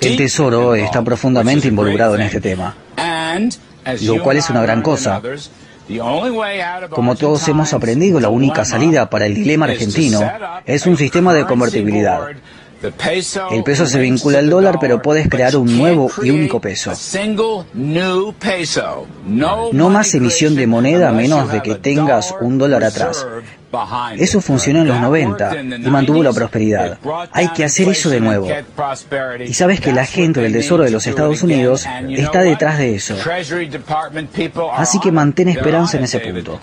El Tesoro está profundamente involucrado en este tema, lo cual es una gran cosa. Como todos hemos aprendido, la única salida para el dilema argentino es un sistema de convertibilidad. El peso se vincula al dólar, pero puedes crear un nuevo y único peso. No más emisión de moneda a menos de que tengas un dólar atrás. Eso funcionó en los 90 y mantuvo la prosperidad. Hay que hacer eso de nuevo. Y sabes que la gente del Tesoro de los Estados Unidos está detrás de eso. Así que mantén esperanza en ese punto.